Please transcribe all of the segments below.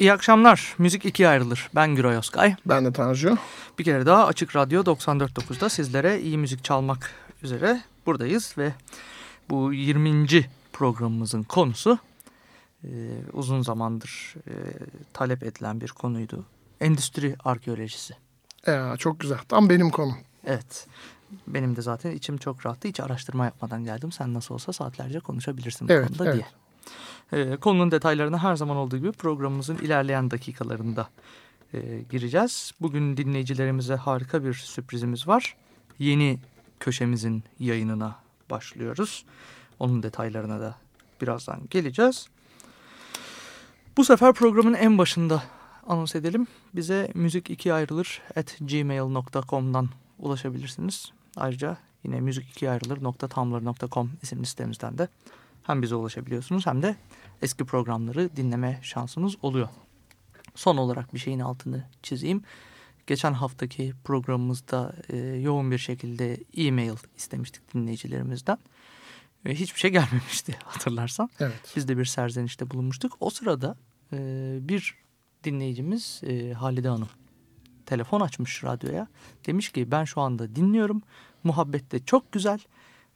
İyi akşamlar. Müzik ikiye ayrılır. Ben Güray Oskay. Ben de Tanju. Bir kere daha Açık Radyo 94.9'da sizlere iyi müzik çalmak üzere buradayız ve bu 20. programımızın konusu e, uzun zamandır e, talep edilen bir konuydu. Endüstri arkeolojisi. Ya, çok güzel. Tam benim konum. Evet. Benim de zaten içim çok rahattı. Hiç araştırma yapmadan geldim. Sen nasıl olsa saatlerce konuşabilirsin bu evet, konuda evet. diye. Ee, konunun detaylarına her zaman olduğu gibi programımızın ilerleyen dakikalarında e, gireceğiz. Bugün dinleyicilerimize harika bir sürprizimiz var. Yeni köşemizin yayınına başlıyoruz. Onun detaylarına da birazdan geleceğiz. Bu sefer programın en başında anons edelim. Bize müzik iki ayrılır at gmail.com'dan ulaşabilirsiniz. Ayrıca yine müzik iki ayrılır.tumblr.com isimli sitemizden de hem bize ulaşabiliyorsunuz hem de eski programları dinleme şansınız oluyor. Son olarak bir şeyin altını çizeyim. Geçen haftaki programımızda e, yoğun bir şekilde e-mail istemiştik dinleyicilerimizden. Ve hiçbir şey gelmemişti hatırlarsan. Evet. Biz de bir serzenişte bulunmuştuk. O sırada e, bir dinleyicimiz e, Halide Hanım telefon açmış radyoya. Demiş ki ben şu anda dinliyorum. Muhabbet de çok güzel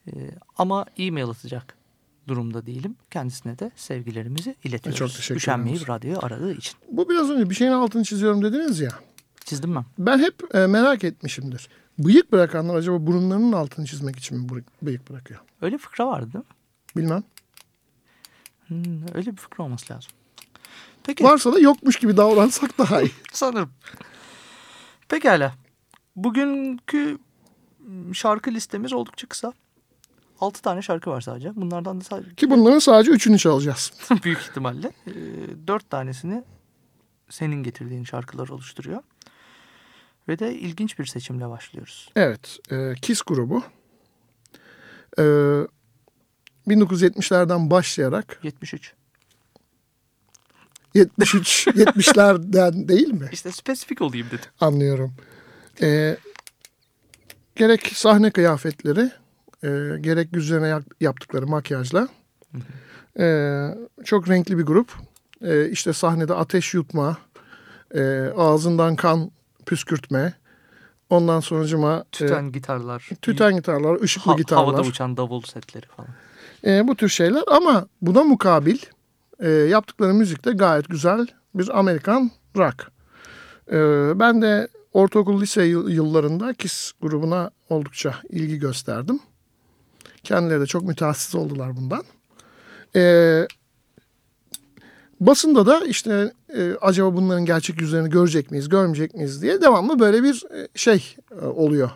e, ama e-mail atacak durumda değilim. Kendisine de sevgilerimizi iletiyoruz. Çok teşekkür Üşenmeyip radyoyu aradığı için. Bu biraz önce bir şeyin altını çiziyorum dediniz ya. Çizdim ben. Ben hep e, merak etmişimdir. Bıyık bırakanlar acaba burunlarının altını çizmek için mi bıyık- bırakıyor? Öyle fıkra vardı değil mi? Bilmem. Hmm, öyle bir fıkra olması lazım. Peki. Varsa da yokmuş gibi davransak daha iyi. Sanırım. Pekala. Bugünkü şarkı listemiz oldukça kısa. 6 tane şarkı var sadece. Bunlardan da sadece Ki bunların sadece üçünü çalacağız. büyük ihtimalle. 4 tanesini senin getirdiğin şarkılar oluşturuyor. Ve de ilginç bir seçimle başlıyoruz. Evet. E, Kiss grubu. E, 1970'lerden başlayarak 73. 73 70'lerden değil mi? İşte spesifik olayım dedim. Anlıyorum. E, gerek sahne kıyafetleri, e, gerek yüzlerine yaptıkları makyajla e, çok renkli bir grup. E, işte sahnede ateş yutma, e, ağzından kan püskürtme, ondan sonucuma e, Tüten gitarlar. tüten gitarlar, ışıklı ha- gitarlar. Havada uçan davul setleri falan. E, bu tür şeyler ama buna mukabil e, yaptıkları müzik de gayet güzel bir Amerikan rock. E, ben de ortaokul lise yıl- yıllarında Kiss grubuna oldukça ilgi gösterdim. Kendileri de çok mütehassıs oldular bundan. E, basında da işte e, acaba bunların gerçek yüzlerini görecek miyiz, görmeyecek miyiz diye devamlı böyle bir e, şey e, oluyor.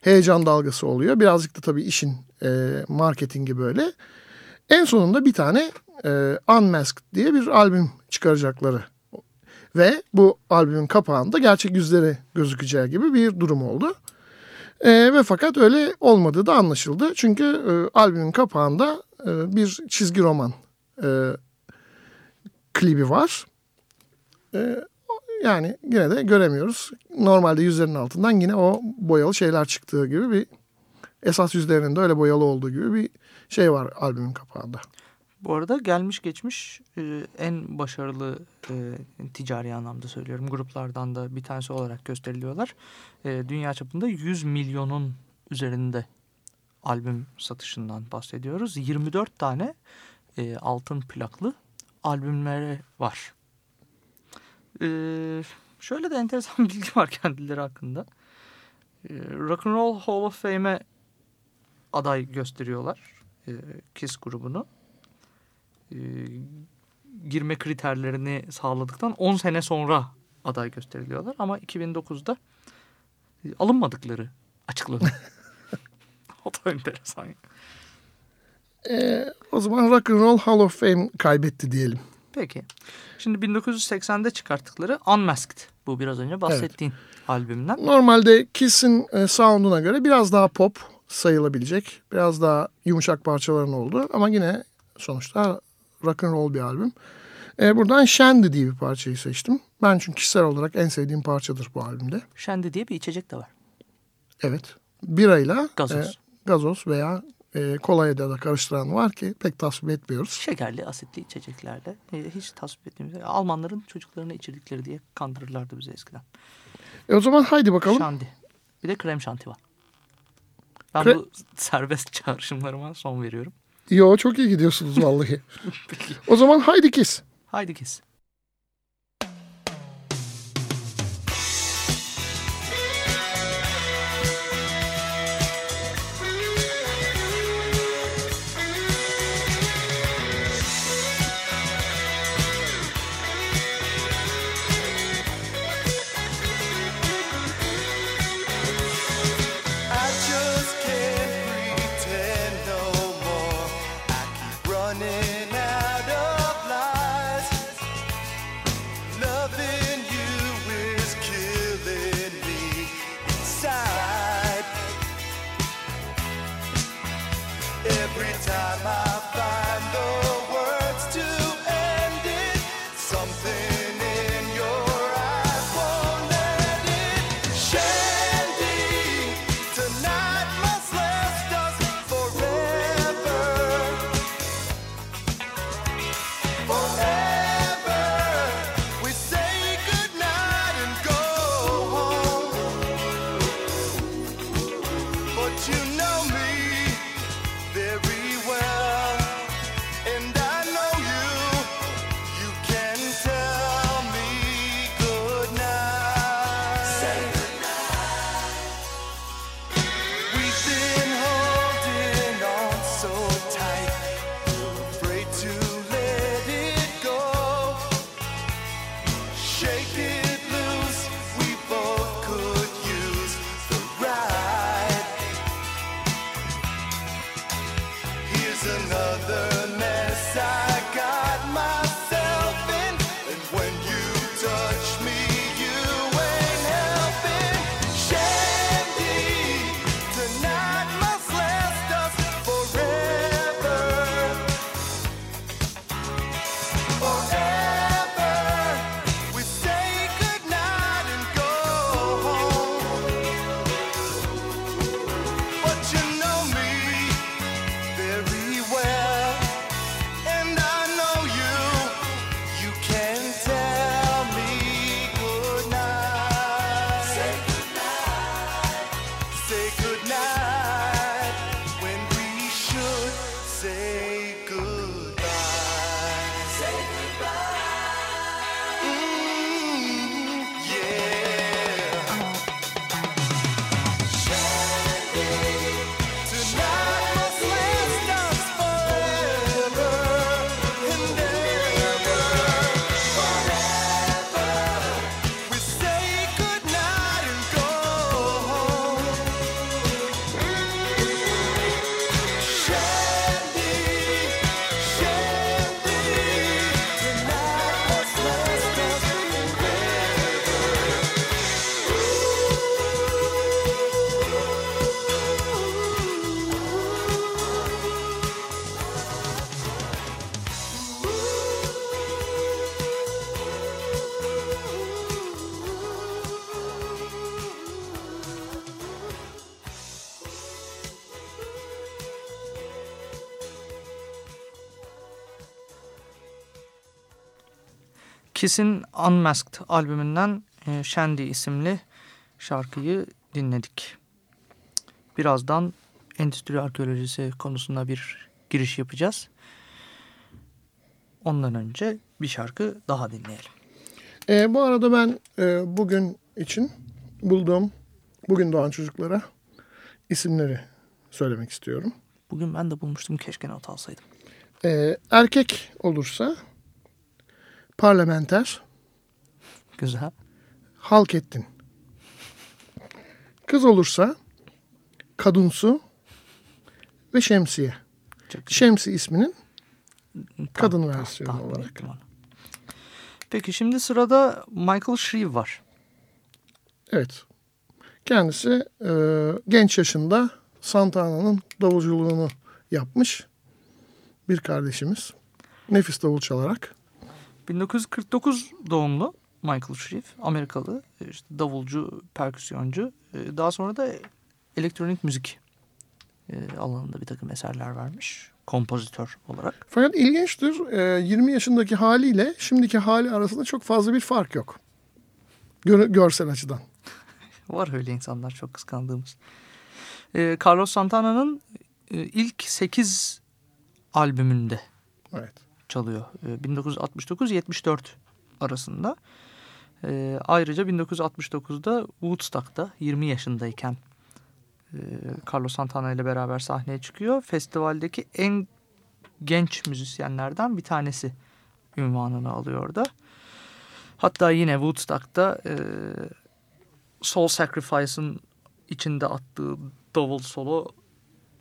Heyecan dalgası oluyor. Birazcık da tabii işin e, marketingi böyle. En sonunda bir tane e, Unmasked diye bir albüm çıkaracakları. Ve bu albümün kapağında gerçek yüzleri gözükeceği gibi bir durum oldu. E, ve fakat öyle olmadığı da anlaşıldı. Çünkü e, albümün kapağında e, bir çizgi roman e, klibi var. E, yani yine de göremiyoruz. Normalde yüzlerinin altından yine o boyalı şeyler çıktığı gibi bir esas yüzlerinin de öyle boyalı olduğu gibi bir şey var albümün kapağında. Bu arada gelmiş geçmiş e, en başarılı e, ticari anlamda söylüyorum gruplardan da bir tanesi olarak gösteriliyorlar. E, dünya çapında 100 milyonun üzerinde albüm satışından bahsediyoruz. 24 tane altın plaklı albümleri var. Şöyle de enteresan bilgi var kendileri hakkında. Rock and Roll Hall of Fame'e aday gösteriyorlar Kiss grubunu girme kriterlerini sağladıktan 10 sene sonra aday gösteriliyorlar. Ama 2009'da e, alınmadıkları açıklanıyor. o da enteresan. E, o zaman Rock and Roll Hall of Fame kaybetti diyelim. Peki. Şimdi 1980'de çıkarttıkları Unmasked. Bu biraz önce bahsettiğin albümden. Normalde Kiss'in e, sound'una göre biraz daha pop sayılabilecek. Biraz daha yumuşak parçaların olduğu ama yine sonuçta rock and roll bir albüm. E, buradan Shandy diye bir parçayı seçtim. Ben çünkü kişisel olarak en sevdiğim parçadır bu albümde. Shandy diye bir içecek de var. Evet. Birayla Gazoz. e, gazoz veya e, kolaya da karıştıran var ki pek tasvip etmiyoruz. Şekerli, asitli içeceklerde e, hiç tasvip etmiyoruz. Almanların çocuklarına içirdikleri diye kandırırlardı bizi eskiden. E, o zaman haydi bakalım. Şandi. Bir de krem şanti var. Ben Kre- bu serbest çağrışımlarıma son veriyorum. Yo çok iyi gidiyorsunuz vallahi. o zaman haydi Kiss. Haydi kes. Another Kiss'in Unmasked albümünden e, Shandy isimli şarkıyı dinledik. Birazdan endüstri arkeolojisi konusunda bir giriş yapacağız. Ondan önce bir şarkı daha dinleyelim. E, bu arada ben e, bugün için bulduğum bugün doğan çocuklara isimleri söylemek istiyorum. Bugün ben de bulmuştum keşke not alsaydım. E, erkek olursa parlamenter, Güzel. halk ettin. Kız olursa kadınsu ve şemsiye. Çok. Şemsi isminin kadın Tahmin- versiyonu tahmin olarak. Peki şimdi sırada Michael Shreve var. Evet. Kendisi e, genç yaşında Santana'nın davulculuğunu yapmış bir kardeşimiz. Nefis davul çalarak. 1949 doğumlu Michael Shreve. Amerikalı işte davulcu, perküsyoncu. E, Daha sonra da elektronik müzik e, alanında bir takım eserler vermiş. Kompozitör olarak. Fakat ilginçtir. e, 20 yaşındaki haliyle şimdiki hali arasında çok fazla bir fark yok. Gör- görsel açıdan. Var öyle insanlar çok kıskandığımız. E, Carlos Santana'nın e, ilk 8 albümünde Evet. Çalıyor. E, 1969-74 arasında. E, ayrıca 1969'da Woodstock'ta 20 yaşındayken e, Carlos Santana ile beraber sahneye çıkıyor. Festivaldeki en genç müzisyenlerden bir tanesi ünvanını alıyor orada. Hatta yine Woodstock'ta e, Soul Sacrifice'ın içinde attığı davul solo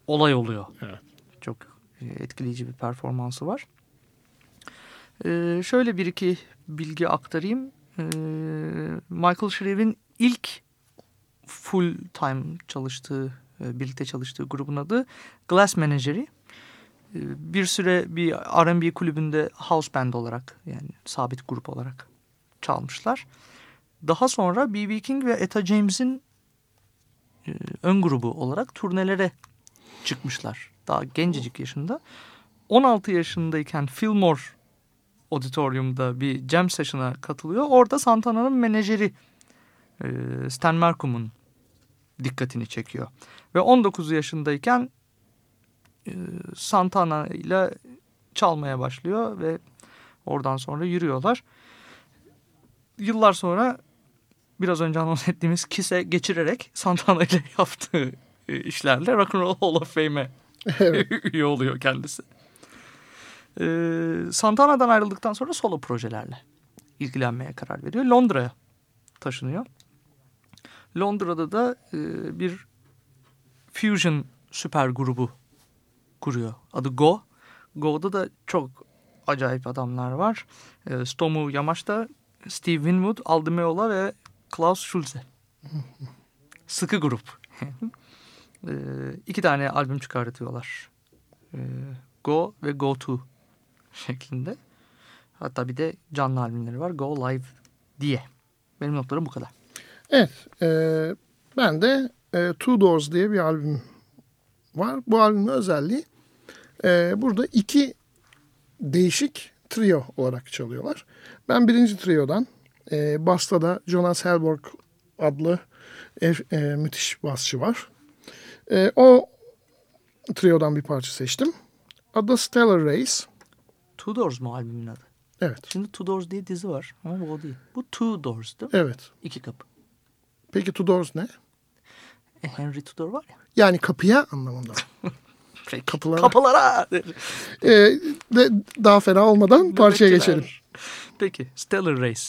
olay oluyor. Evet. Çok e, etkileyici bir performansı var. Ee, şöyle bir iki bilgi aktarayım. Ee, Michael Shrive'in ilk full time çalıştığı, e, birlikte çalıştığı grubun adı Glass Menagerie. Ee, bir süre bir R&B kulübünde house band olarak yani sabit grup olarak çalmışlar. Daha sonra B.B. King ve Etta James'in e, ön grubu olarak turnelere çıkmışlar. Daha gencecik yaşında. 16 yaşındayken Fillmore Auditorium'da bir jam session'a katılıyor. Orada Santana'nın menajeri e, Stan Markhum'un dikkatini çekiyor. Ve 19 yaşındayken e, Santana ile çalmaya başlıyor ve oradan sonra yürüyorlar. Yıllar sonra biraz önce anons ettiğimiz Kiss'e geçirerek Santana ile yaptığı e, işlerle Rock and Roll Hall of Fame'e Evet. üye oluyor kendisi. Ee, Santana'dan ayrıldıktan sonra solo projelerle ilgilenmeye karar veriyor. Londra'ya taşınıyor. Londra'da da e, bir fusion süper grubu kuruyor. Adı Go. Go'da da çok acayip adamlar var. E, Stomu Yamashita, Steve Winwood, Aldi Meola ve Klaus Schulze. Sıkı grup. e, iki tane albüm çıkartıyorlar. E, Go ve Go To şeklinde. Hatta bir de canlı albümleri var. Go Live diye. Benim notlarım bu kadar. Evet. e, ben de e, Two Doors diye bir albüm var. Bu albümün özelliği e, burada iki değişik trio olarak çalıyorlar. Ben birinci triodan e, Basta da Jonas Helborg adlı e, e, müthiş basçı var. E, o triodan bir parça seçtim. Adı Stellar Race. Two Doors mu albümün adı? Evet. Şimdi Two Doors diye dizi var ama bu o değil. Bu Two Doors değil mi? Evet. İki kapı. Peki Two Doors ne? E, Henry Tudor var ya. Yani kapıya anlamında. Peki. Kapılara. Kapılara. e, de, daha fena olmadan parçaya geçelim. Peki. Stellar Race.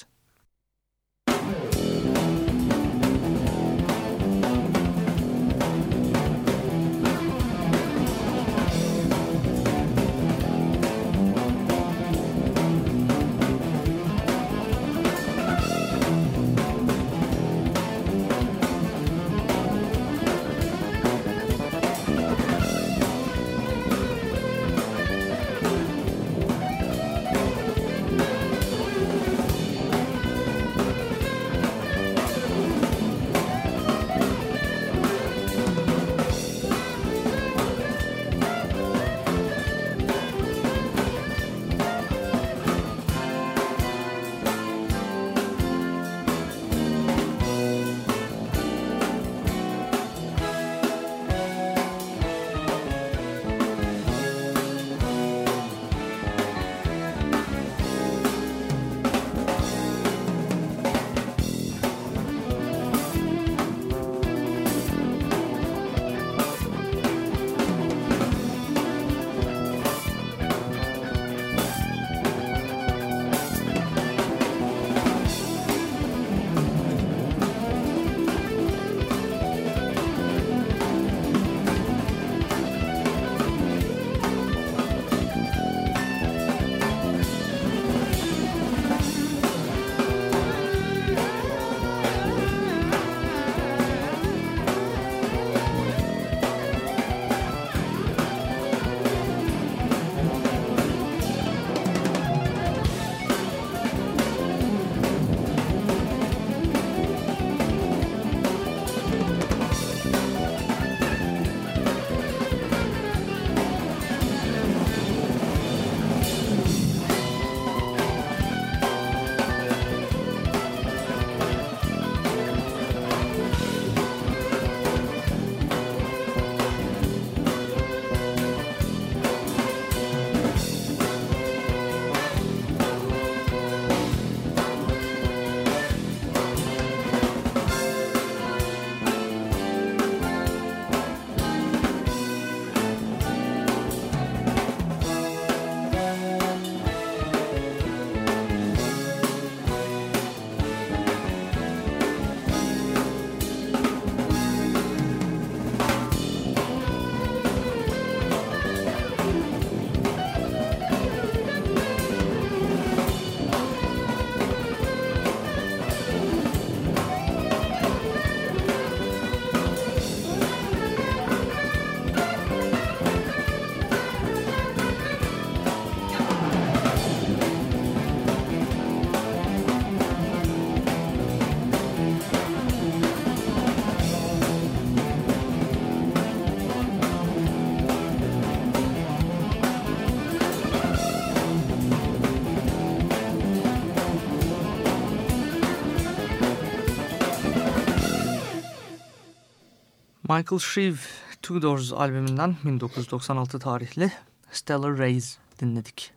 Michael Shreve Two Doors albümünden 1996 tarihli Stellar Rays dinledik.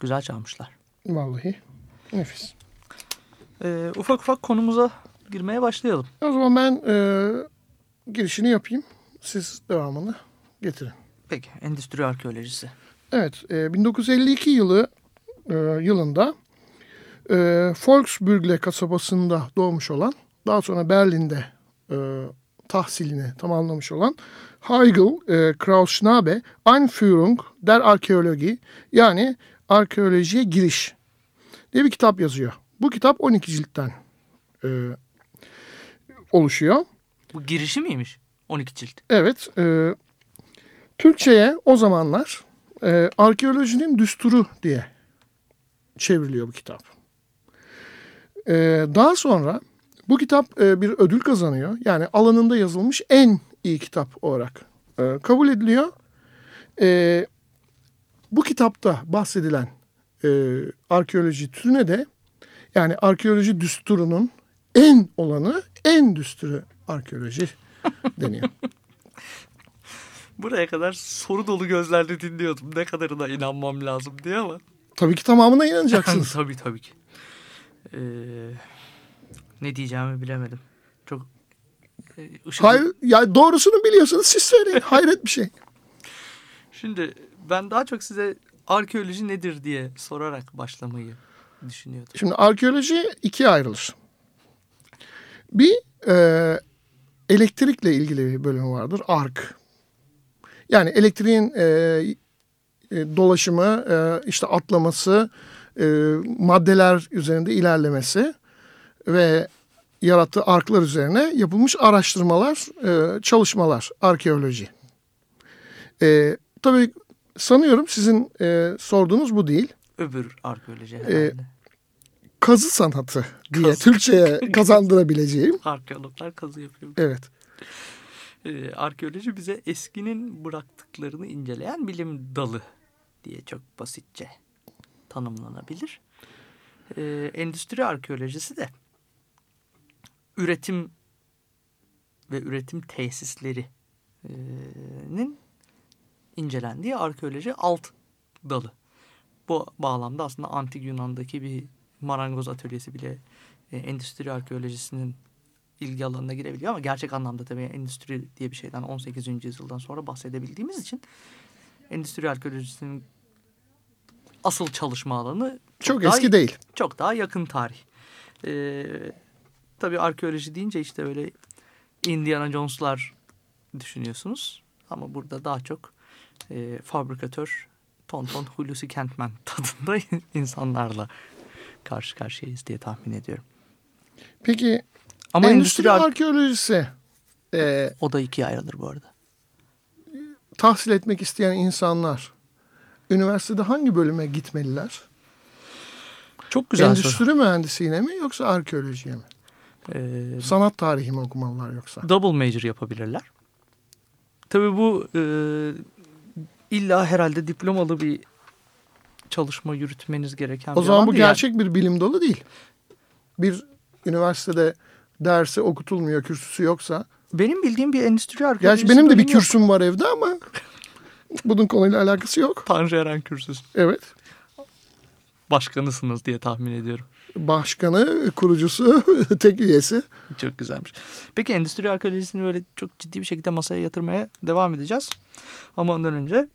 Güzel çalmışlar. Vallahi nefis. Ee, ufak ufak konumuza girmeye başlayalım. O zaman ben e, girişini yapayım. Siz devamını getirin. Peki, endüstri arkeolojisi. Evet, e, 1952 yılı e, yılında e, Volksbürgle kasabasında doğmuş olan, daha sonra Berlin'de e, tahsilini tamamlamış olan Heigl e, Krausschnabe Einführung der Archäologie yani arkeolojiye giriş diye bir kitap yazıyor. Bu kitap 12 ciltten e, oluşuyor. Bu girişi miymiş? 12 cilt. Evet, e, Türkçe'ye o zamanlar e, arkeolojinin düsturu diye çevriliyor bu kitap. E, daha sonra bu kitap e, bir ödül kazanıyor. Yani alanında yazılmış en iyi kitap olarak e, kabul ediliyor. E, bu kitapta bahsedilen e, arkeoloji türüne de yani arkeoloji düsturunun en olanı en düsturu arkeoloji deniyor. Buraya kadar soru dolu gözlerle dinliyordum. Ne kadarına inanmam lazım diye ama. Tabii ki tamamına inanacaksınız. tabii tabii ki. Ee, ne diyeceğimi bilemedim. Çok e, ışıklı- Hayır, ya doğrusunu biliyorsanız siz söyleyin. Hayret bir şey. Şimdi ben daha çok size arkeoloji nedir diye sorarak başlamayı düşünüyordum. Şimdi arkeoloji ikiye ayrılır. Bir e, elektrikle ilgili bir bölümü vardır. Ark. Yani elektriğin e, e, dolaşımı, e, işte atlaması, e, maddeler üzerinde ilerlemesi ve yarattığı arklar üzerine yapılmış araştırmalar, e, çalışmalar, arkeoloji. E, tabii sanıyorum sizin e, sorduğunuz bu değil. Öbür arkeoloji herhalde. Kazı sanatı diye Kazı. Türkçe'ye kazandırabileceğim. Arkeologlar kazı yapıyor. Evet. Ee, arkeoloji bize eskinin bıraktıklarını inceleyen bilim dalı diye çok basitçe tanımlanabilir. Ee, endüstri arkeolojisi de üretim ve üretim tesislerinin incelendiği arkeoloji alt dalı. Bu bağlamda aslında antik Yunan'daki bir marangoz atölyesi bile e, endüstri arkeolojisinin ilgi alanına girebiliyor ama gerçek anlamda tabii endüstri diye bir şeyden 18. yüzyıldan sonra bahsedebildiğimiz için endüstri arkeolojisinin asıl çalışma alanı Çok daha- eski değil. çok daha yakın tarih. Ee, tabii arkeoloji deyince işte böyle Indiana Jones'lar düşünüyorsunuz. Ama burada daha çok e, fabrikatör Tonton Hulusi Kentman tadında insanlarla karşı karşıyayız diye tahmin ediyorum. Peki Ama endüstri, endüstri ar- arkeolojisi e, o da ikiye ayrılır bu arada. tahsil etmek isteyen insanlar üniversitede hangi bölüme gitmeliler? Çok güzel soru. endüstri mühendisliğine mi yoksa arkeolojiye mi? Ee, Sanat tarihi mi okumalılar yoksa? double major yapabilirler. Tabii bu e, illa herhalde diplomalı bir çalışma yürütmeniz gereken O bir zaman bu değil. Yani gerçek bir bilim dalı değil. Bir üniversitede dersi okutulmuyor, kürsüsü yoksa. Benim bildiğim bir endüstri arkeolojisi Gerçi benim de bir yok. kürsüm var evde ama bunun konuyla alakası yok. Tanrı Eren kürsüsü. Evet. Başkanısınız diye tahmin ediyorum. Başkanı, kurucusu, tek üyesi. Çok güzelmiş. Peki endüstri arkeolojisini böyle çok ciddi bir şekilde masaya yatırmaya devam edeceğiz. Ama ondan önce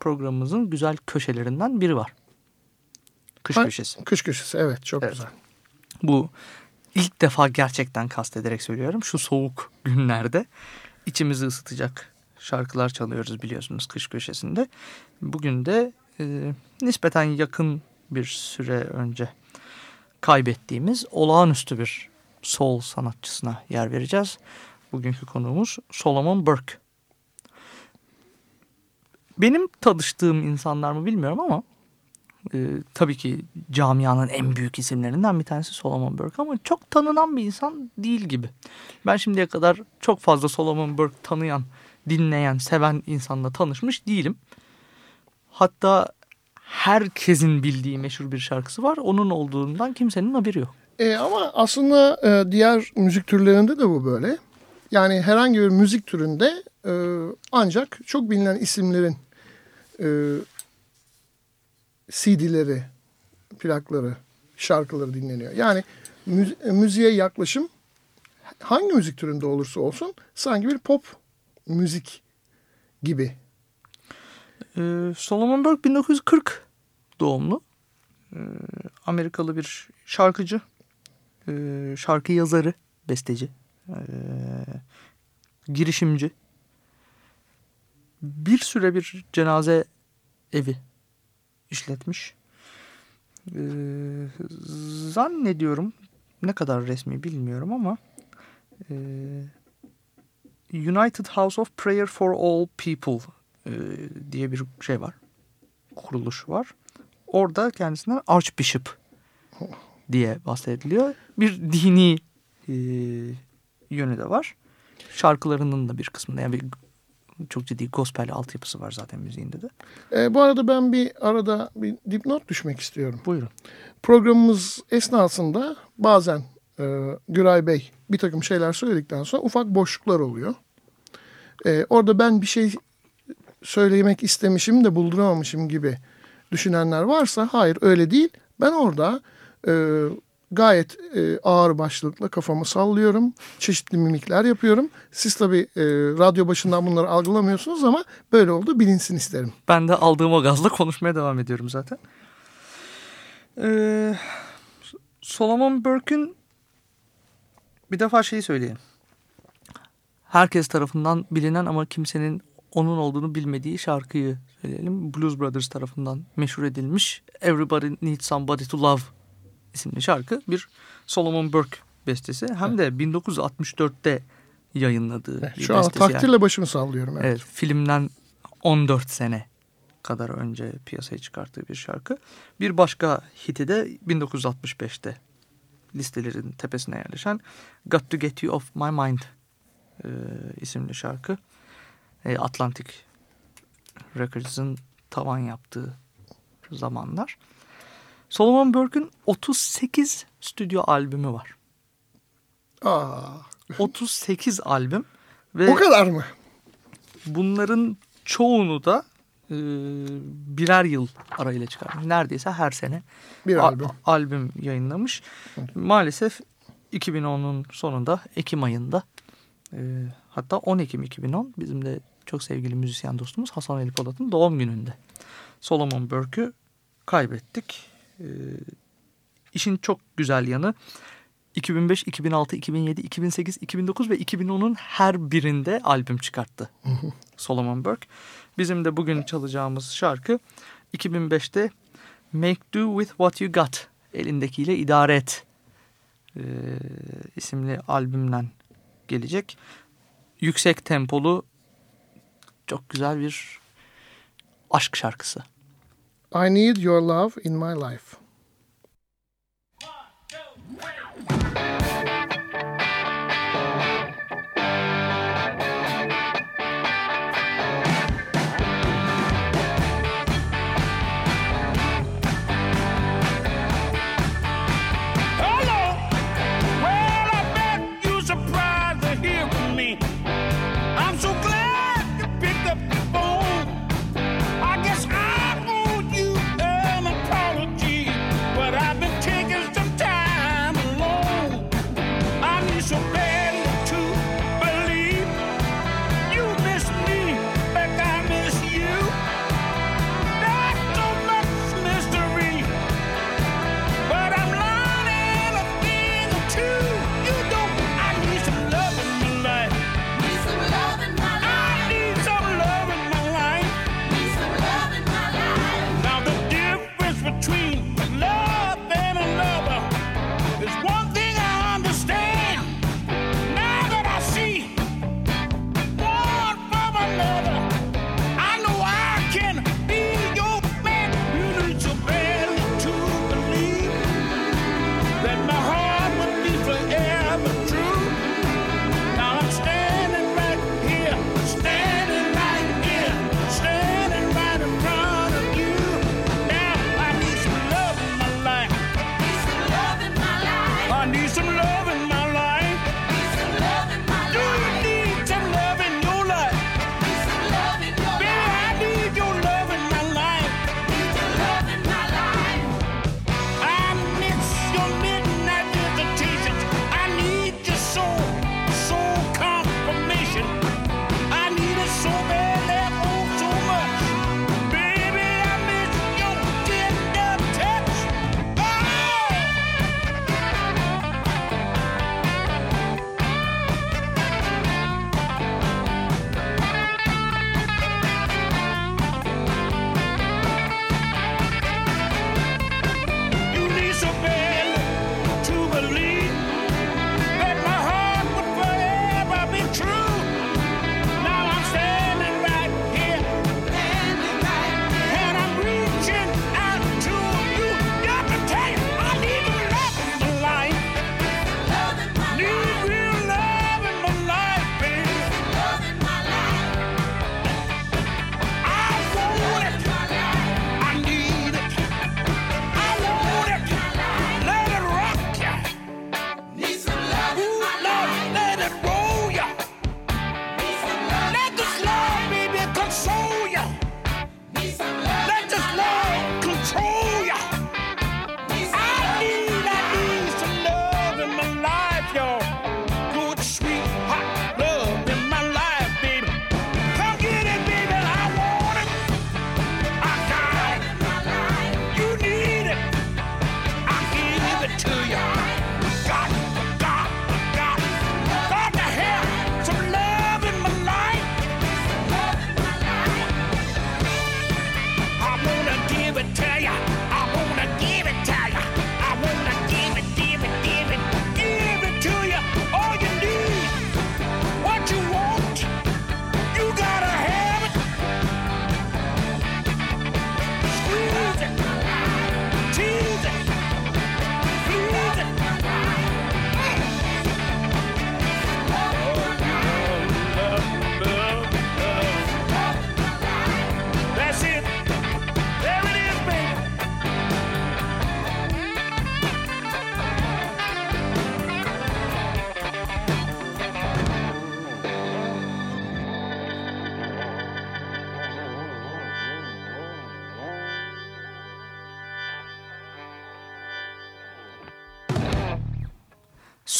programımızın güzel köşelerinden biri var. Kış Ha- köşesi. Kış köşesi evet çok Evet. güzel. Bu ilk defa gerçekten kastederek söylüyorum. Şu soğuk günlerde içimizi ısıtacak şarkılar çalıyoruz biliyorsunuz kış köşesinde. Bugün de e, nispeten yakın bir süre önce kaybettiğimiz olağanüstü bir soul sanatçısına yer vereceğiz. Bugünkü konuğumuz Solomon Burke. Benim tanıştığım insanlar mı bilmiyorum ama e, tabii ki camianın en büyük isimlerinden bir tanesi Solomon Burke ama çok tanınan bir insan değil gibi. Ben şimdiye kadar çok fazla Solomon Burke tanıyan, dinleyen, seven insanla tanışmış değilim. Hatta herkesin bildiği meşhur bir şarkısı var. Onun olduğundan kimsenin haberi yok. E, ama aslında e, diğer müzik türlerinde de bu böyle. Yani herhangi bir müzik türünde e, ancak çok bilinen isimlerin e, CD'leri, plakları, şarkıları dinleniyor. Yani müzi müziğe yaklaşım hangi müzik türünde olursa olsun sanki bir pop müzik gibi. Ee, Solomon Burke 1940 doğumlu. Ee, Amerikalı bir şarkıcı, ee, şarkı yazarı, besteci, ee, girişimci. Bir süre bir cenaze evi işletmiş. Ee, zannediyorum ne kadar resmi bilmiyorum ama e, United House of Prayer for All People e, diye bir şey var. Kuruluş var. Orada kendisinden Archbishop diye bahsediliyor. Bir dini e, yönü de var. Şarkılarının da bir kısmında yani bir çok ciddi gospel altyapısı var zaten müziğinde de. E, bu arada ben bir arada bir dipnot düşmek istiyorum. Buyurun. Programımız esnasında bazen e, Güray Bey bir takım şeyler söyledikten sonra ufak boşluklar oluyor. E, orada ben bir şey söylemek istemişim de bulduramamışım gibi düşünenler varsa hayır öyle değil. Ben orada e, gayet e, ağır başlıkla kafamı sallıyorum. Çeşitli mimikler yapıyorum. Siz tabii e, radyo başından bunları algılamıyorsunuz ama böyle oldu bilinsin isterim. Ben de aldığım o gazla konuşmaya devam ediyorum zaten. Ee, Solomon Burke'ün bir defa şeyi söyleyeyim. Herkes tarafından bilinen ama kimsenin onun olduğunu bilmediği şarkıyı söyleyelim. Blues Brothers tarafından meşhur edilmiş Everybody Needs Somebody to Love isimli şarkı bir Solomon Burke bestesi. Hem de 1964'te yayınladığı bir Şu an bestesi. takdirle yani. başımı sallıyorum. Evet. Evet, filmden 14 sene kadar önce piyasaya çıkarttığı bir şarkı. Bir başka hiti de 1965'te listelerin tepesine yerleşen Got to Get You Off My Mind e, isimli şarkı. E, Atlantic Records'ın tavan yaptığı zamanlar. Solomon Burke'ün 38 stüdyo albümü var. Aa, 38 albüm ve o kadar mı? bunların çoğunu da e, birer yıl arayla çıkarmış. Neredeyse her sene Bir albüm. albüm yayınlamış. Maalesef 2010'un sonunda Ekim ayında e, hatta 10 Ekim 2010 bizim de çok sevgili müzisyen dostumuz Hasan Ali Polat'ın doğum gününde Solomon Burke'ü kaybettik. E, işin çok güzel yanı 2005, 2006, 2007, 2008, 2009 ve 2010'un her birinde albüm çıkarttı Solomon Burke. Bizim de bugün çalacağımız şarkı 2005'te Make Do With What You Got elindekiyle idare et e, isimli albümden gelecek. Yüksek tempolu çok güzel bir aşk şarkısı. I need your love in my life.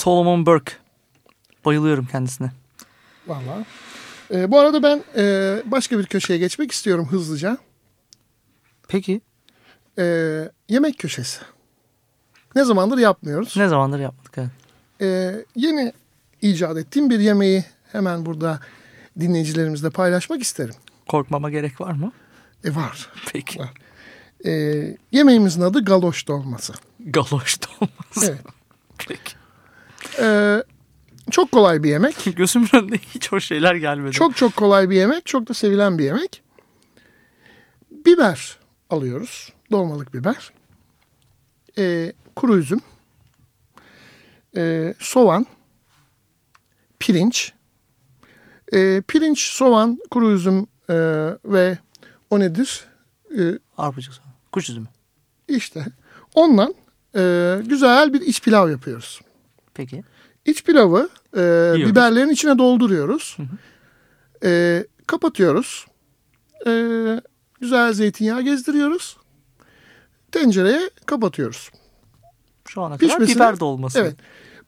Solomon Burke. Bayılıyorum kendisine. Vallahi. Ee, bu arada ben e, başka bir köşeye geçmek istiyorum hızlıca. Peki Ee, yemek köşesi. Ne zamandır yapmıyoruz. ne zamandır yapmadık? Evet. Ee, yeni icat ettiğim bir yemeği hemen burada dinleyicilerimizle paylaşmak isterim. Korkmama gerek var mı? E var. Peki. Var. Ee, yemeğimizin adı galoş dolması. Galoş dolması. Evet. Peki. Ee, çok kolay bir yemek. Gözümün önüne hiç hoş şeyler gelmedi. Çok çok kolay bir yemek. Çok da sevilen bir yemek. Biber alıyoruz. Dolmalık biber. Ee, kuru üzüm. Ee, soğan. Pirinç. Ee, pirinç, soğan, kuru üzüm e, ve o nedir? Ee, Arpacık soğan. Kuş üzümü. işte ondan e, güzel bir iç pilav yapıyoruz. Peki. İç pilavı e, Yiyoruz. biberlerin içine dolduruyoruz. E, kapatıyoruz. E, güzel zeytinyağı gezdiriyoruz. Tencereye kapatıyoruz. Şu ana kadar Pişmesine- biber dolması. Evet.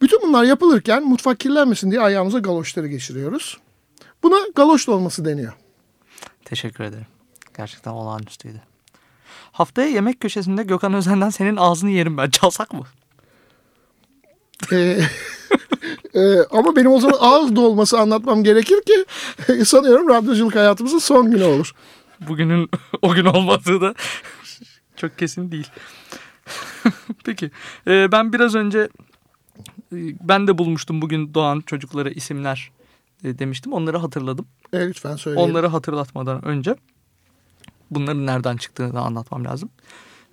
Bütün bunlar yapılırken mutfak kirlenmesin diye ayağımıza galoşları geçiriyoruz. Buna galoş dolması deniyor. Teşekkür ederim. Gerçekten olağanüstüydü. Haftaya yemek köşesinde Gökhan Özen'den senin ağzını yerim ben. Çalsak mı? E, e, ama benim o zaman ağız dolması anlatmam gerekir ki sanıyorum radyoculuk hayatımızın son günü olur. Bugünün o gün olmadığı da çok kesin değil. Peki. Ee, ben biraz önce e, ben de bulmuştum bugün doğan çocuklara isimler e, demiştim. Onları hatırladım. E, lütfen söyleyin. Onları hatırlatmadan önce bunların nereden çıktığını da anlatmam lazım.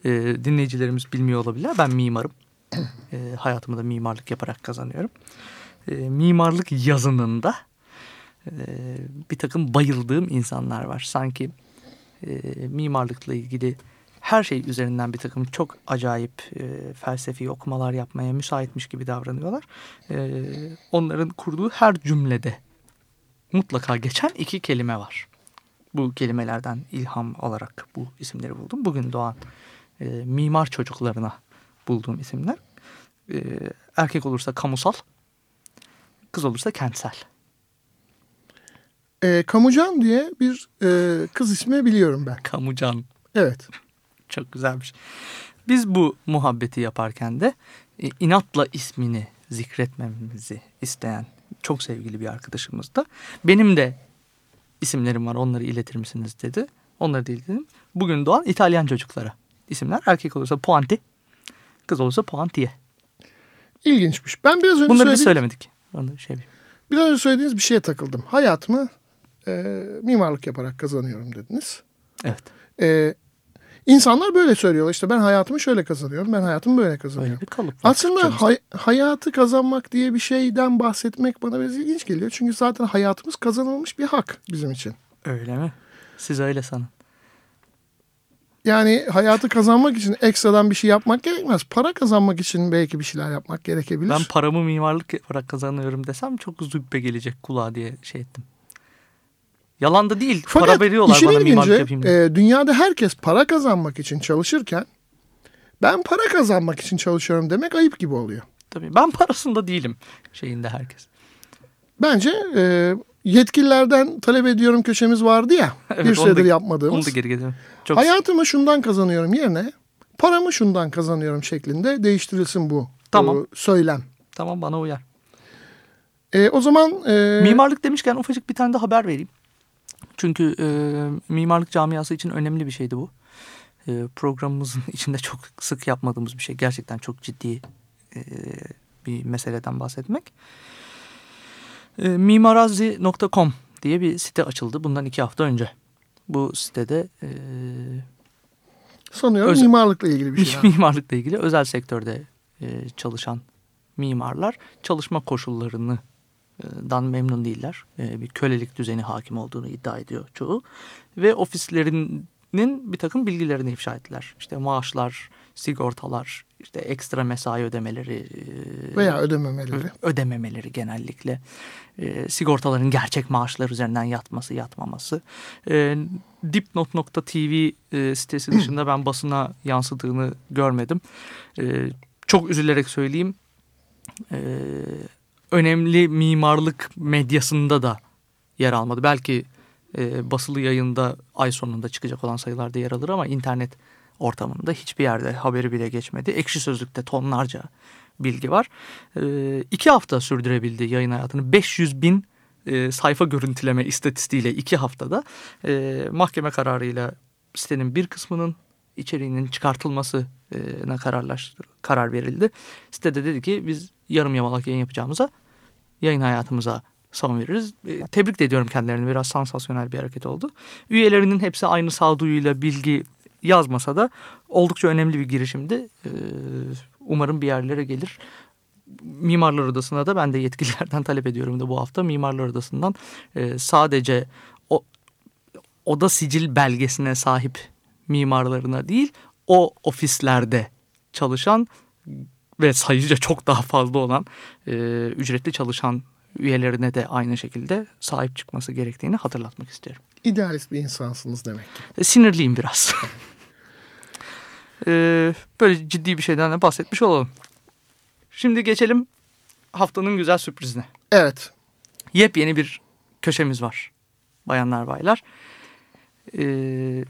Ee, dinleyicilerimiz bilmiyor olabilirler. Ben mimarım. Ee, hayatımı da mimarlık yaparak kazanıyorum. Ee, mimarlık yazınında e, bir takım bayıldığım insanlar var. Sanki e, mimarlıkla ilgili her şey üzerinden bir takım çok acayip e, felsefi okumalar yapmaya müsaitmiş gibi davranıyorlar. E, onların kurduğu her cümlede mutlaka geçen iki kelime var. Bu kelimelerden ilham olarak bu isimleri buldum. Bugün doğan e, mimar çocuklarına bulduğum isimler. E, erkek olursa kamusal, kız olursa kentsel. E, Kamucan diye bir e, kız ismi biliyorum ben. Kamucan. Evet. Çok güzelmiş. Biz bu muhabbeti yaparken de e, inatla ismini zikretmemizi isteyen çok sevgili bir arkadaşımız da benim de isimlerim var onları iletir misiniz dedi. Onları da ilettim. Bugün doğan İtalyan çocuklara. İsimler erkek olursa Puanti, kız olursa Puantiye. İlginçmiş. Ben biraz önce Bunları biz söylemedik. Onu şey. Biraz önce söylediğiniz bir şeye takıldım. Hayatımı e, mimarlık yaparak kazanıyorum dediniz. Evet. E, insanlar böyle söylüyorlar. İşte ben hayatımı şöyle kazanıyorum. Ben hayatımı böyle Öyle kazanıyorum. bir kalıp. Aslında hay- hayatı kazanmak diye bir şeyden bahsetmek bana biraz ilginç geliyor. Çünkü zaten hayatımız kazanılmış bir hak bizim için. Öyle mi? Siz öyle sanın. Yani hayatı kazanmak için ekstradan bir şey yapmak gerekmez. Para kazanmak için belki bir şeyler yapmak gerekebilir. Ben paramı mimarlık yaparak kazanıyorum desem çok züppe gelecek kulağa diye şey ettim. Yalan da değil. Fakat para veriyorlar bana mimarlık ilginci, yapayım diye. e, dünyada herkes para kazanmak için çalışırken ben para kazanmak için çalışıyorum demek ayıp gibi oluyor. Tabii ben parasında değilim şeyinde herkes. Bence e, yetkililerden talep ediyorum köşemiz vardı ya Evet, bir onu da- süredir Onu yapmadığımız. da geri geliyorum. Çok Hayatımı şundan kazanıyorum yerine paramı şundan kazanıyorum şeklinde değiştirilsin bu Tamam. e, söylem. tamam bana uyar. E, o zaman e, Mimarlık demişken ufacık bir tane de haber vereyim. Çünkü e, mimarlık camiası için önemli bir şeydi bu. E, programımızın içinde çok sık yapmadığımız bir şey. Gerçekten çok ciddi e, bir meseleden bahsetmek. E, mimarazi.com diye bir site açıldı bundan iki hafta önce. Bu sitede e, sanıyorum Özel- mimarlıkla ilgili bir şey. mimarlıkla ilgili özel sektörde e, çalışan mimarlar çalışma koşullarını e, dan memnun değiller. E, bir kölelik düzeni hakim olduğunu iddia ediyor çoğu. Ve ofislerinin bir takım bilgilerini ifşa ettiler. İşte maaşlar, sigortalar, işte ekstra mesai ödemeleri e, Veya ödememeleri. ödememeleri genellikle. E, sigortaların gerçek maaşlar üzerinden yatması yatmaması. E, Dipnot.tv e, sitesi dışında ben basına yansıdığını görmedim. E, çok üzülerek söyleyeyim. e, önemli mimarlık medyasında da yer almadı. Belki e, basılı yayında ay sonunda çıkacak olan sayılarda yer alır ama internet ortamında hiçbir yerde haberi bile geçmedi. Ekşi Sözlük'te tonlarca bilgi var. E, iki hafta sürdürebildi yayın hayatını. 500 bin e, sayfa görüntüleme istatistiğiyle iki haftada e, mahkeme kararıyla sitenin bir kısmının içeriğinin çıkartılmasına kararlaş, karar verildi. Site de dedi ki biz yarım yamalak yayın yapacağımıza yayın hayatımıza son veririz. E, tebrik de ediyorum kendilerini biraz sansasyonel bir hareket oldu. Üyelerinin hepsi aynı sağduyuyla bilgi yazmasa da oldukça önemli bir girişimdi. E, umarım bir yerlere gelir. Mimarlar Odası'na da ben de yetkililerden talep ediyorum da bu hafta Mimarlar Odası'ndan e, sadece o oda sicil belgesine sahip mimarlarına değil o ofislerde çalışan ve sayıca çok daha fazla olan e, ücretli çalışan üyelerine de aynı şekilde sahip çıkması gerektiğini hatırlatmak isterim. İdealist bir insansınız demek ki. E, sinirliyim biraz. e, böyle ciddi bir şeyden de bahsetmiş olalım. Şimdi geçelim haftanın güzel sürprizine. Evet. Yepyeni bir köşemiz var. Bayanlar baylar. Ee,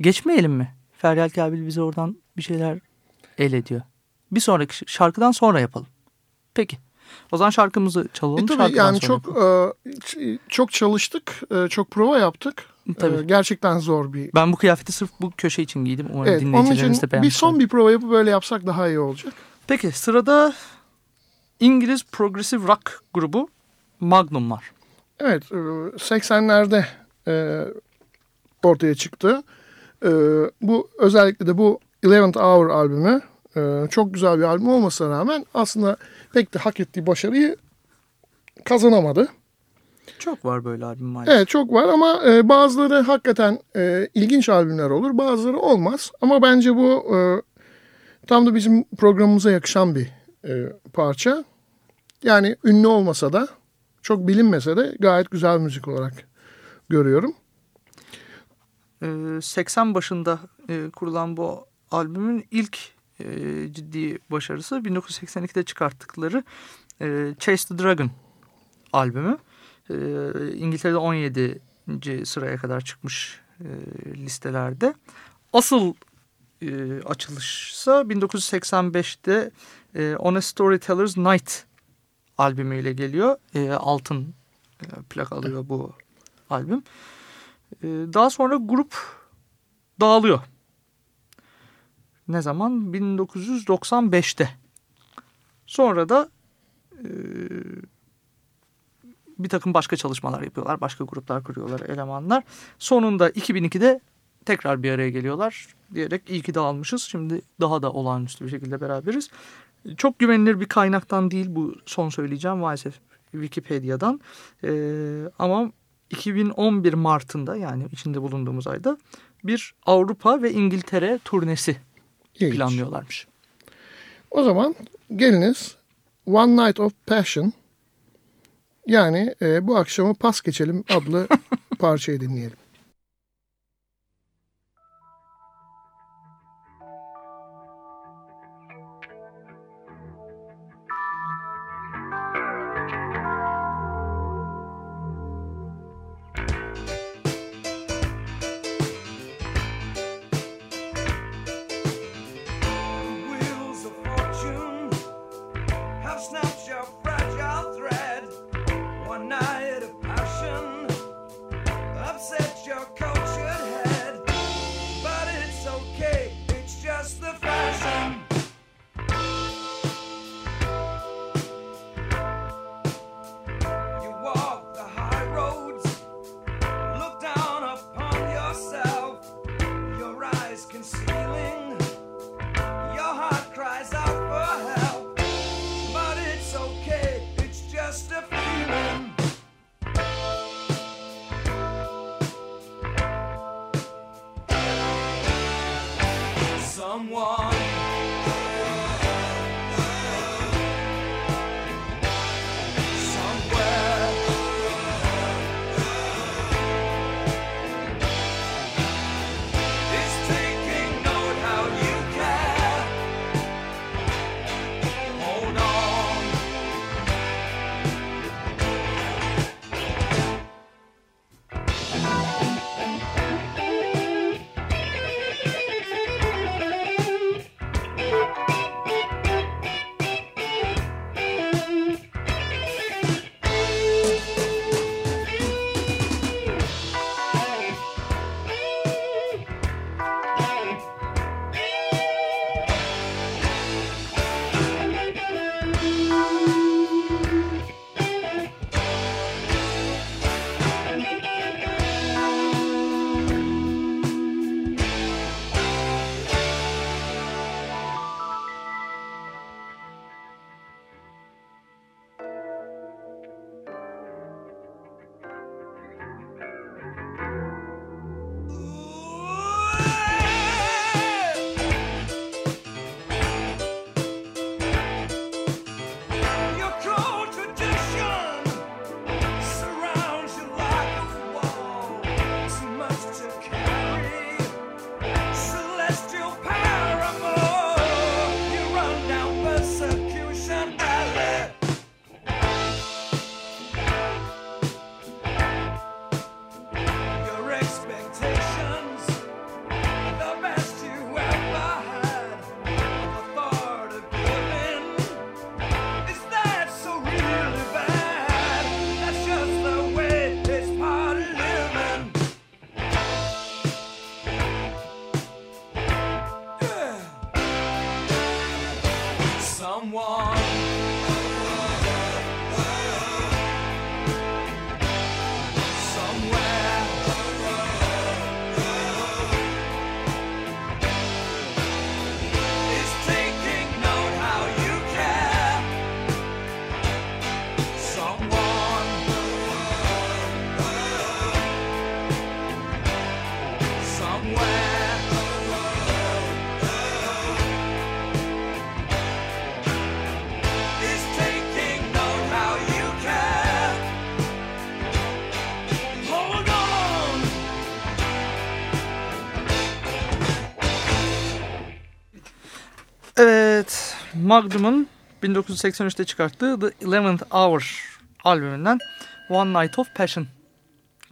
geçmeyelim mi? Feryal Kabil bize oradan bir şeyler el ediyor. Bir sonraki şarkıdan sonra yapalım. Peki. O zaman şarkımızı çalalım. E tabii yani çok e, çok çalıştık, e, çok prova yaptık. Tabii. E, gerçekten zor bir. Ben bu kıyafeti sırf bu köşe için giydim. Umarım Evet, dinleyicilerimiz de bir beğenmişler. son bir prova yapıp böyle yapsak daha iyi olacak. Peki sırada İngiliz Progressive Rock grubu Magnum var. Evet, e, 80'lerde e, ortaya çıktı. E, bu özellikle de bu 11th Hour albümü e, çok güzel bir albüm olmasına rağmen aslında pek de hak ettiği başarıyı kazanamadı. Çok var böyle albüm maalesef. Evet çok var ama e, bazıları hakikaten e, ilginç albümler olur, bazıları olmaz. Ama bence bu e, tam da bizim programımıza yakışan bir e, parça. Yani ünlü olmasa da, çok bilinmese de gayet güzel müzik olarak görüyorum. Ee, 80 başında e, kurulan bu albümün ilk e, ciddi başarısı 1982'de çıkarttıkları e, Chase the Dragon albümü. E, İngiltere'de 17. sıraya kadar çıkmış e, listelerde. Asıl e, açılışsa 1985'te e, On a Storyteller's Night albümüyle geliyor. Altın plak alıyor bu albüm. Daha sonra grup dağılıyor. Ne zaman? 1995'te. Sonra da bir takım başka çalışmalar yapıyorlar. Başka gruplar kuruyorlar elemanlar. Sonunda 2002'de tekrar bir araya geliyorlar. Diyerek iyi ki dağılmışız. Şimdi daha da olağanüstü bir şekilde beraberiz. Çok güvenilir bir kaynaktan değil bu son söyleyeceğim maalesef Wikipedia'dan. Ee, ama 2011 Mart'ında yani içinde bulunduğumuz ayda bir Avrupa ve İngiltere turnesi İlginç. planlıyorlarmış. O zaman geliniz One Night of Passion yani e, bu akşamı pas geçelim adlı parçayı dinleyelim. Someone Magnum'un 1983'te çıkarttığı The Eleventh Hour albümünden One Night of Passion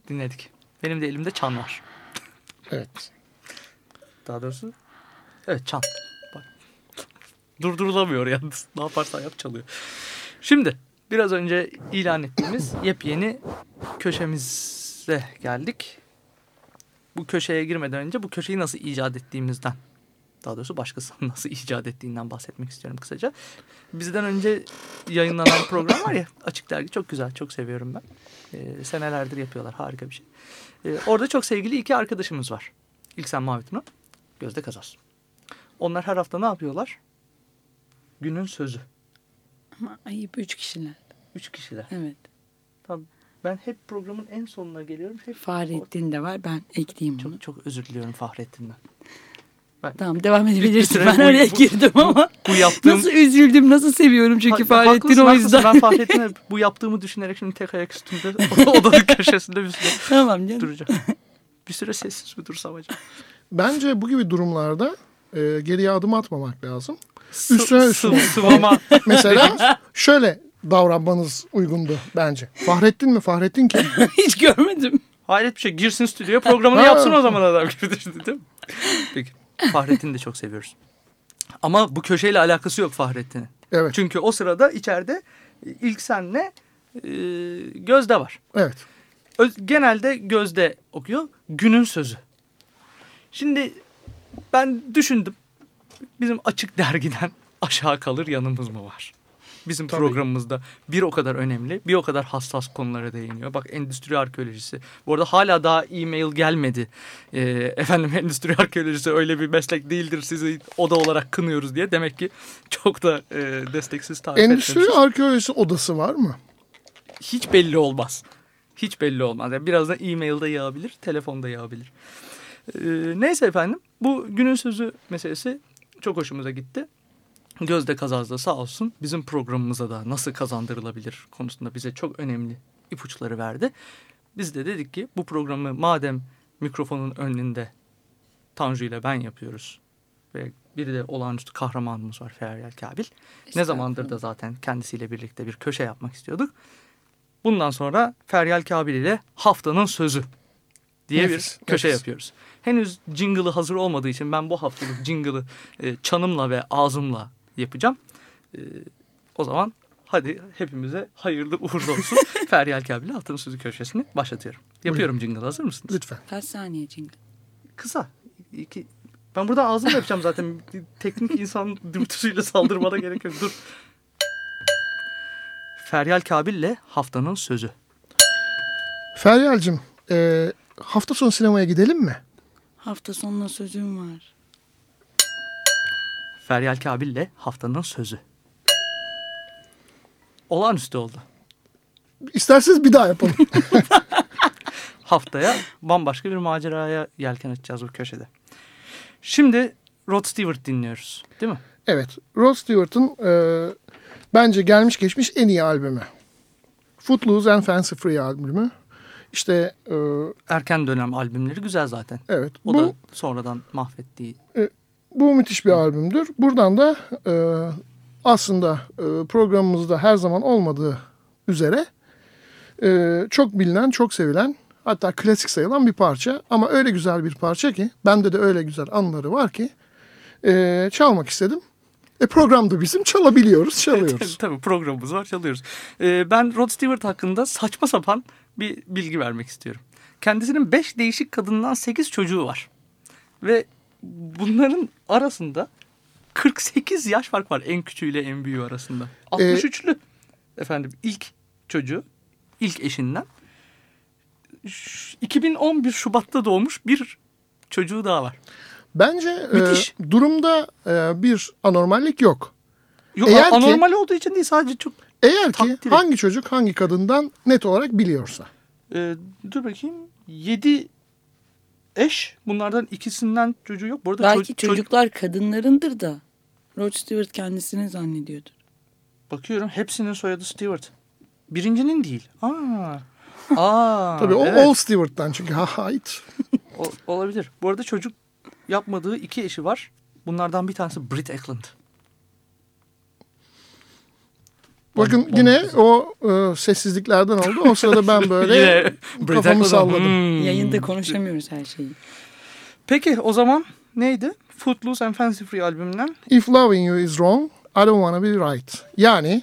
dinledik. Benim de elimde çan var. Evet. Daha doğrusu evet çan. Bak. Durdurulamıyor yalnız. Ne yaparsan yap çalıyor. Şimdi biraz önce ilan ettiğimiz yepyeni köşemize geldik. Bu köşeye girmeden önce bu köşeyi nasıl icat ettiğimizden daha doğrusu başkasının nasıl icat ettiğinden bahsetmek istiyorum kısaca. Bizden önce yayınlanan program var ya Açık Dergi çok güzel çok seviyorum ben. Ee, senelerdir yapıyorlar harika bir şey. Ee, orada çok sevgili iki arkadaşımız var. İlksen Mavi Tuna, Gözde Kazas. Onlar her hafta ne yapıyorlar? Günün sözü. Ama ayıp üç kişiler. Üç kişiler. Evet. Tamam. Ben hep programın en sonuna geliyorum. Hep Fahrettin de var. Ben ekleyeyim onu. Çok çok özür diliyorum Fahrettin'den. Tamam devam edebilirsin. Ben bu- oraya bu- girdim ama. Bu yaptığım... Nasıl üzüldüm, nasıl seviyorum çünkü Ha- Fahrettin haklısın, o haklısın. yüzden. Ben Fahrettin'e bu yaptığımı düşünerek şimdi tek ayak üstünde odanın köşesinde bir süre tamam canım. duracağım. Bir süre sessiz mi dursam acaba? Bence bu gibi durumlarda e, geriye adım atmamak lazım. Üstüne üstüne. Sıvama. Mesela şöyle davranmanız uygundu bence. Fahrettin mi? Fahrettin kim? Hiç görmedim. Hayret bir şey. Girsin stüdyoya programını yapsın o zaman adam gibi düşündü değil mi? Peki. Fahrettin'i de çok seviyoruz. Ama bu köşeyle alakası yok Fahrettin'in. Evet. Çünkü o sırada içeride ilk senle e, Gözde var. Evet. Öz- genelde Gözde okuyor. Günün sözü. Şimdi ben düşündüm. Bizim açık dergiden aşağı kalır yanımız mı var? Bizim Tabii. programımızda bir o kadar önemli, bir o kadar hassas konulara değiniyor. Bak endüstri arkeolojisi. Bu arada hala daha e-mail gelmedi. Ee, efendim endüstri arkeolojisi öyle bir meslek değildir. Sizi oda olarak kınıyoruz diye. Demek ki çok da e, desteksiz tarif Endüstri etmemişiz arkeolojisi odası var mı? hiç belli olmaz. Hiç belli olmaz. Yani birazdan e-mailde yağabilir, telefonda yağabilir. Ee, neyse efendim bu günün sözü meselesi çok hoşumuza gitti. Gözde Kazaz'da sağ olsun bizim programımıza da nasıl kazandırılabilir konusunda bize çok önemli ipuçları verdi. Biz de dedik ki bu programı madem mikrofonun önünde Tanju ile ben yapıyoruz ve bir de olağanüstü kahramanımız var Feryal Kabil. Ne zamandır da zaten kendisiyle birlikte bir köşe yapmak istiyorduk. Bundan sonra Feryal Kabil ile haftanın sözü diye Nefis, bir köşe nefis. yapıyoruz. Henüz jingle'ı hazır olmadığı için ben bu haftalık jingle'ı e, çanımla ve ağzımla yapacağım. E, o zaman hadi hepimize hayırlı uğurlu olsun. Feryal Kabil ile haftanın sözü köşesini başlatıyorum. Yapıyorum jingle hazır mısınız? Lütfen. Kaç saniye çünkü? Kısa. İki, ben burada ağzımla yapacağım zaten. Teknik insan dürtüsüyle saldırmana gerek yok. Dur. Feryal Kabil'le haftanın sözü. Feryal'cim e, hafta sonu sinemaya gidelim mi? Hafta sonuna sözüm var. Feryal Kabil'le haftanın sözü. Olağanüstü oldu. İsterseniz bir daha yapalım. Haftaya bambaşka bir maceraya yelken açacağız bu köşede. Şimdi Rod Stewart dinliyoruz. Değil mi? evet. Rod Stewart'ın e, bence gelmiş geçmiş en iyi albümü. Footloose and Fancy Free albümü. İşte e, Erken dönem albümleri güzel zaten. evet. O bu da sonradan mahvettiği. Bu müthiş bir albümdür. Buradan da e, aslında e, programımızda her zaman olmadığı üzere e, çok bilinen, çok sevilen hatta klasik sayılan bir parça. Ama öyle güzel bir parça ki bende de öyle güzel anıları var ki e, çalmak istedim. E programda bizim çalabiliyoruz, çalıyoruz. Tabii programımız var çalıyoruz. Ee, ben Rod Stewart hakkında saçma sapan bir bilgi vermek istiyorum. Kendisinin 5 değişik kadından 8 çocuğu var. Ve bunların arasında 48 yaş fark var en küçüğüyle en büyüğü arasında. 63'lü efendim ilk çocuğu ilk eşinden. Ş- 2011 Şubat'ta doğmuş bir çocuğu daha var. Bence e, Müthiş. durumda e, bir anormallik yok. Yok, Eğer ki- anormal olduğu için değil sadece çok Eğer ki hangi çocuk hangi kadından net olarak biliyorsa. Ee, dur bakayım. 7 eş. Bunlardan ikisinden çocuğu yok. Bu arada Belki ço- ço- çocuklar kadınlarındır da. Rod Stewart kendisini zannediyordur. bakıyorum hepsinin soyadı Stewart. Birincinin değil. Aa. Aa. Tabii o evet. All Stewart'tan çünkü ha hayt. O- olabilir. Bu arada çocuk yapmadığı iki eşi var. Bunlardan bir tanesi Brit Eklund. Bakın Bom, yine o e, sessizliklerden oldu. O sırada ben böyle kafamı salladım. Hmm. Yayında konuşamıyoruz her şeyi. Peki o zaman neydi? Footloose and Fancy Free albümünden If loving you is wrong, I don't wanna be right. Yani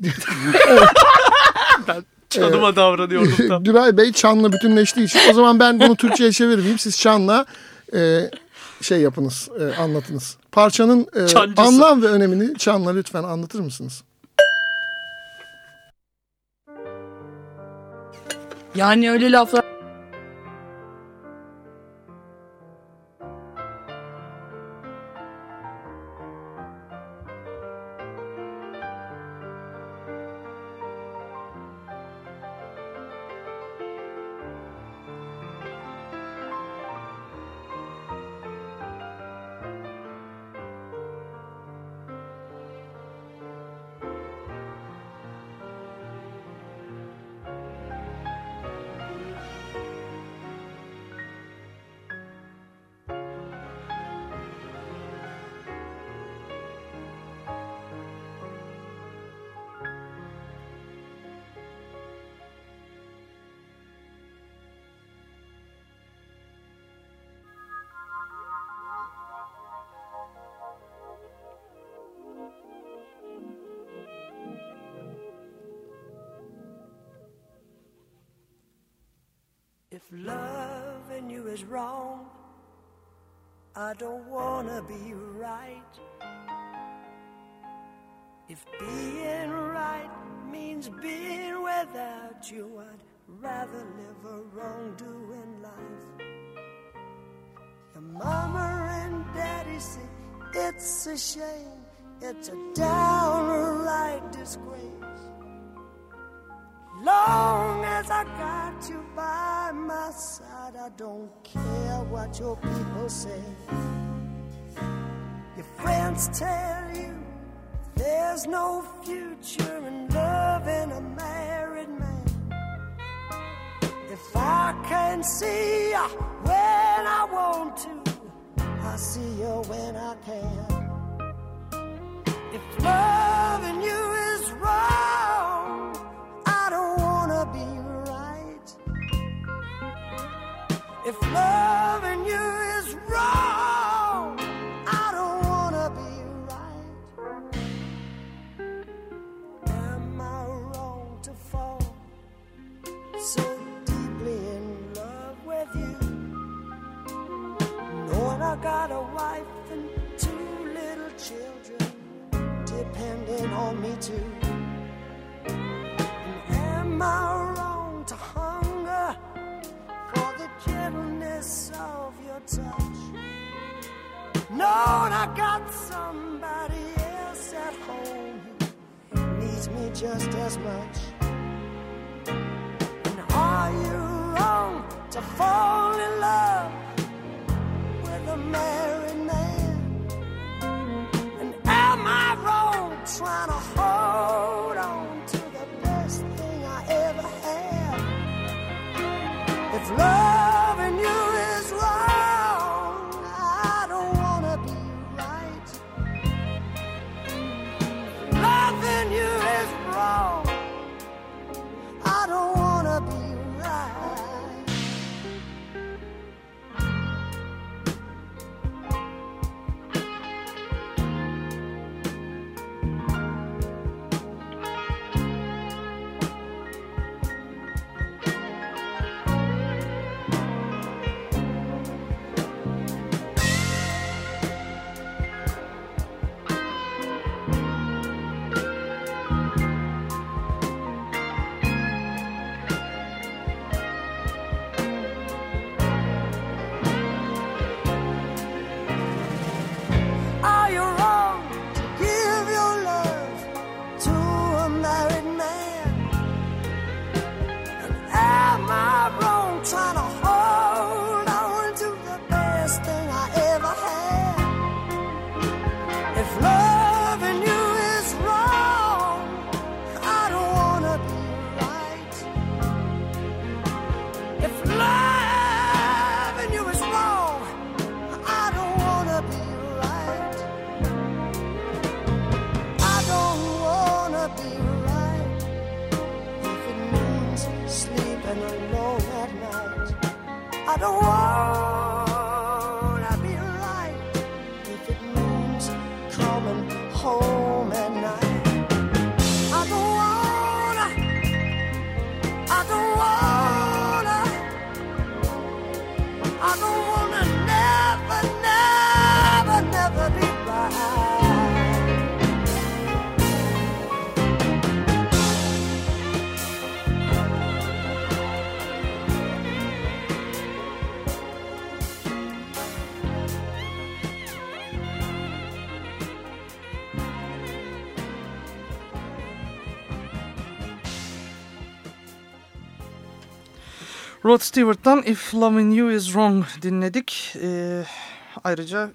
Canıma davranıyordum tam. Güray Bey Çan'la bütünleştiği için o zaman ben bunu Türkçe'ye çevirmeyeyim. Siz Çan'la e, şey yapınız, e, anlatınız. Parçanın e, Çancısı. anlam ve önemini Çan'la lütfen anlatır mısınız? Yani öyle laflar If loving you is wrong, I don't wanna be right. If being right means being without you, I'd rather live a wrongdoing life. Your mama and daddy say it's a shame, it's a downright disgrace. Long as I got you by my side, I don't care what your people say. Your friends tell you there's no future in loving a married man. If I can see you when I want to, I see you when I can. If loving you on me too. Am I wrong to hunger for the gentleness of your touch? Knowing I got somebody else at home who needs me just as much. And are you wrong to fall in love Rod Stewart'tan If Loving You Is Wrong dinledik. Ee, ayrıca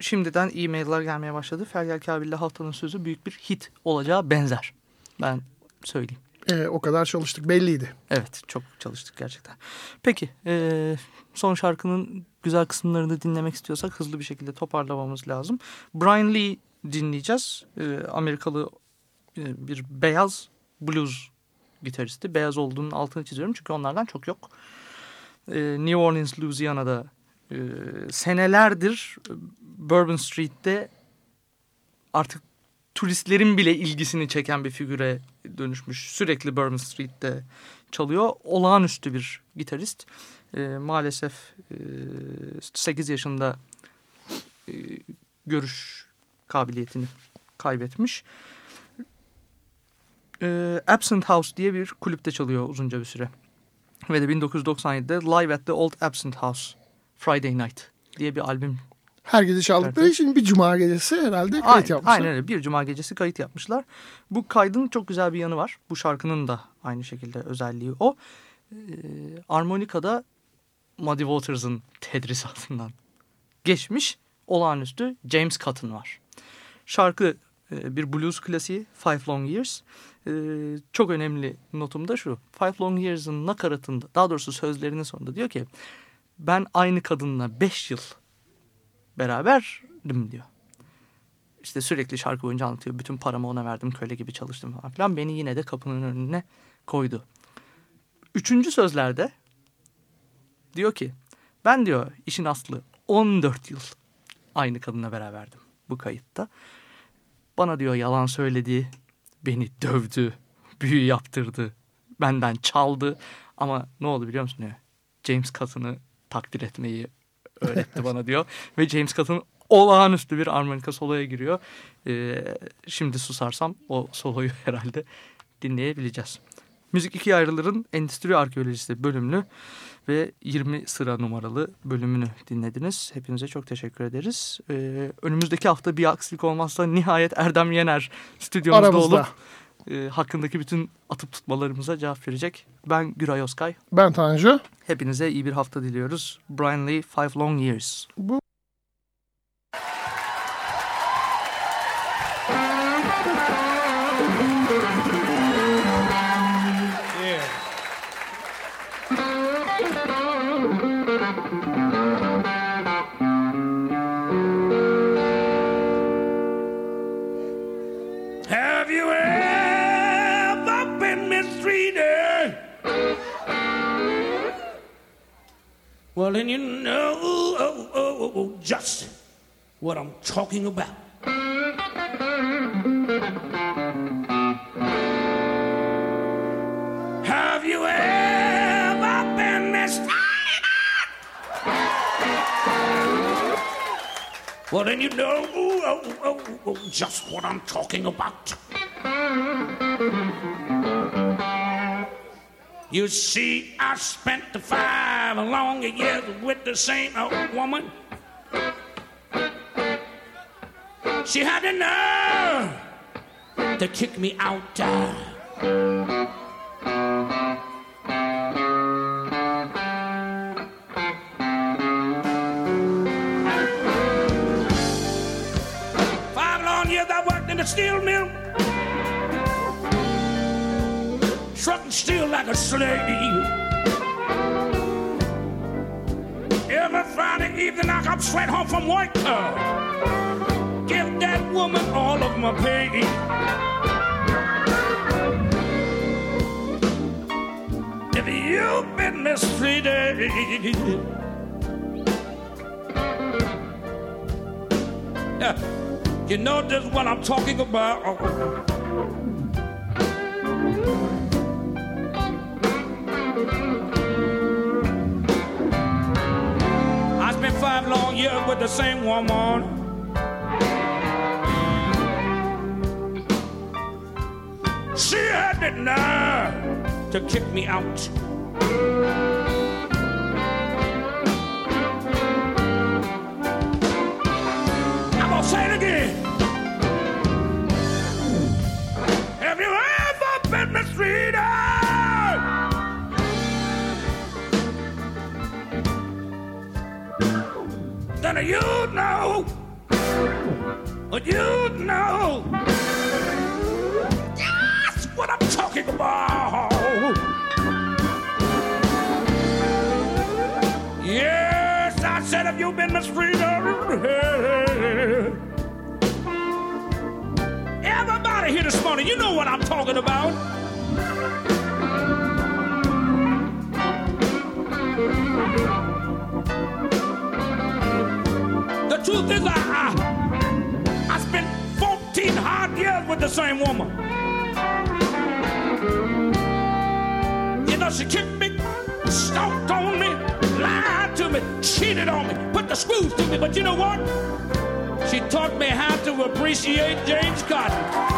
şimdiden e-mailler gelmeye başladı. Feryal Kabil'le haftanın sözü büyük bir hit olacağı benzer. Ben söyleyeyim. Ee, o kadar çalıştık belliydi. Evet çok çalıştık gerçekten. Peki e, son şarkının güzel kısımlarını dinlemek istiyorsak hızlı bir şekilde toparlamamız lazım. Brian Lee dinleyeceğiz. E, Amerikalı e, bir beyaz blues gitaristi. Beyaz olduğunun altını çiziyorum çünkü onlardan çok yok. E, New Orleans, Louisiana'da e, senelerdir Bourbon Street'te artık turistlerin bile ilgisini çeken bir figüre dönüşmüş. Sürekli Bourbon Street'te çalıyor. Olağanüstü bir gitarist. E, maalesef e, 8 yaşında e, görüş kabiliyetini kaybetmiş. E, Absent House diye bir kulüpte çalıyor uzunca bir süre. Ve de 1997'de Live at the Old Absent House Friday Night diye bir albüm Her gece çaldıkları Evet. için bir cuma gecesi herhalde kayıt Aynen, yapmışlar. aynen öyle. Bir cuma gecesi kayıt yapmışlar. Bu kaydın çok güzel bir yanı var. Bu şarkının da aynı şekilde özelliği o. Ee, armonikada Muddy Waters'ın tedrisatından geçmiş olağanüstü James Cotton var. Şarkı bir blues klasiği Five Long Years. Ee, çok önemli notum da şu. Five Long Years'ın nakaratında daha doğrusu sözlerinin sonunda diyor ki ben aynı kadınla beş yıl beraberdim diyor. İşte sürekli şarkı boyunca anlatıyor. Bütün paramı ona verdim, köle gibi çalıştım falan filan. Beni yine de kapının önüne koydu. Üçüncü sözlerde diyor ki ben diyor işin aslı 14 yıl aynı kadınla beraberdim bu kayıtta. Bana diyor yalan söyledi, beni dövdü, büyü yaptırdı, benden çaldı. Ama ne oldu biliyor musun? James Cotton'ı takdir etmeyi öğretti bana diyor. Ve James Cotton olağanüstü bir armonika soloya giriyor. Ee, şimdi susarsam o soloyu herhalde dinleyebileceğiz. Müzik ikiye ayrılırın Endüstri Arkeolojisi bölümünü ve 20 sıra numaralı bölümünü dinlediniz. Hepinize çok teşekkür ederiz. Ee, önümüzdeki hafta bir aksilik olmazsa nihayet Erdem Yener stüdyomuzda Aramızda. olup e, hakkındaki bütün atıp tutmalarımıza cevap verecek. Ben Güray Özkay. Ben Tanju. Hepinize iyi bir hafta diliyoruz. Brian Lee, Five Long Years. Bu Oh, oh, oh, well, then you know oh, oh, oh, just what I'm talking about. Have you ever been mistreated? Well, then you know oh, oh, oh, just what I'm talking about. You see, I spent the five long years with the same old woman. She had the nerve to kick me out. Five long years I worked in the steel mill. Steel like a slave. Every Friday evening I come straight home from work. uh, give that woman all of my pay. if you've been mistreated. Yeah, you know just what I'm talking about. Five long years with the same woman. She had the nerve to kick me out. Then you know, you know, that's what I'm talking about. Yes, I said, have you been mistreated? Everybody here this morning, you know what I'm talking about. The truth is, I, I, I spent 14 hard years with the same woman. You know, she kicked me, stomped on me, lied to me, cheated on me, put the screws to me. But you know what? She taught me how to appreciate James Cotton.